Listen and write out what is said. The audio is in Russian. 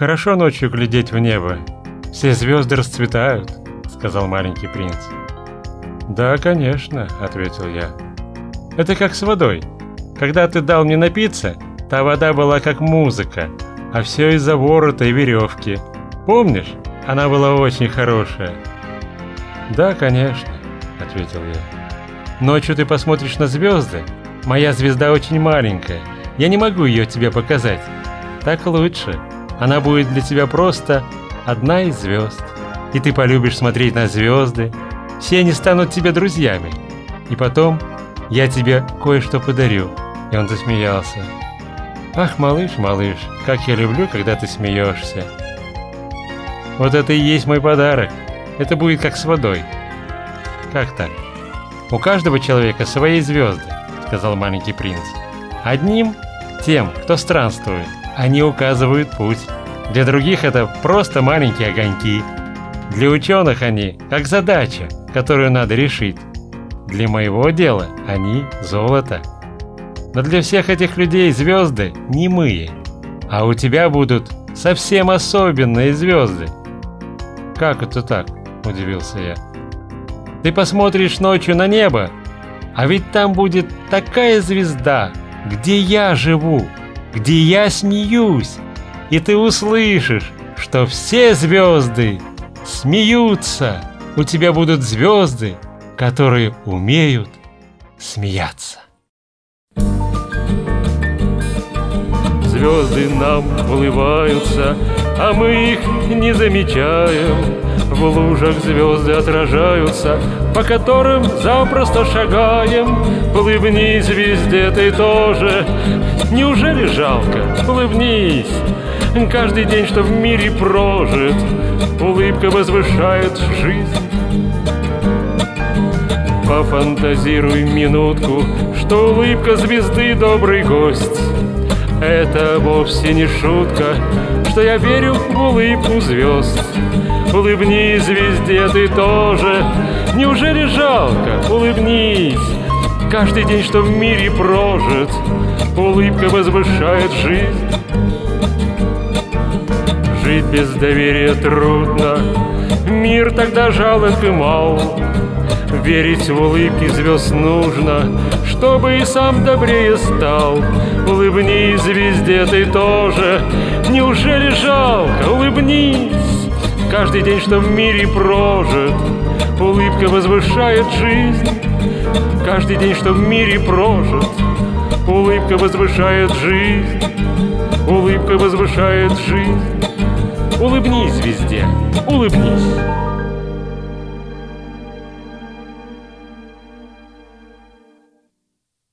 Хорошо ночью глядеть в небо. Все звезды расцветают, сказал маленький принц. Да, конечно, ответил я. Это как с водой. Когда ты дал мне напиться, та вода была как музыка, а все из-за ворота и веревки. Помнишь? Она была очень хорошая. Да, конечно, ответил я. Ночью ты посмотришь на звезды. Моя звезда очень маленькая. Я не могу ее тебе показать. Так лучше. Она будет для тебя просто одна из звезд. И ты полюбишь смотреть на звезды. Все они станут тебе друзьями. И потом я тебе кое-что подарю. И он засмеялся. Ах, малыш, малыш, как я люблю, когда ты смеешься. Вот это и есть мой подарок. Это будет как с водой. Как так? У каждого человека свои звезды, сказал маленький принц. Одним тем, кто странствует, они указывают путь. Для других это просто маленькие огоньки. Для ученых они как задача, которую надо решить. Для моего дела они золото. Но для всех этих людей звезды немые. А у тебя будут совсем особенные звезды. Как это так? Удивился я. Ты посмотришь ночью на небо, а ведь там будет такая звезда, где я живу, где я смеюсь, и ты услышишь, что все звезды смеются. У тебя будут звезды, которые умеют смеяться. Звезды нам улыбаются, а мы их не замечаем. В лужах звезды отражаются, по которым запросто шагаем. Улыбнись звезде ты тоже, неужели жалко? Улыбнись, каждый день, что в мире прожит, улыбка возвышает жизнь. Пофантазируй минутку, что улыбка звезды добрый гость. Это вовсе не шутка, что я верю в улыбку звезд. Улыбнись звезде ты тоже, неужели жалко? Улыбнись, каждый день, что в мире прожит, улыбка возвышает жизнь. Без доверия трудно, мир тогда жалок и мал. Верить в улыбки звезд нужно, чтобы и сам добрее стал. Улыбнись, звезде ты тоже, неужели жалко? Улыбнись, каждый день, что в мире прожит, улыбка возвышает жизнь. Каждый день, что в мире прожит, улыбка возвышает жизнь. Улыбка возвышает жизнь. Улыбнись, звезде, улыбнись.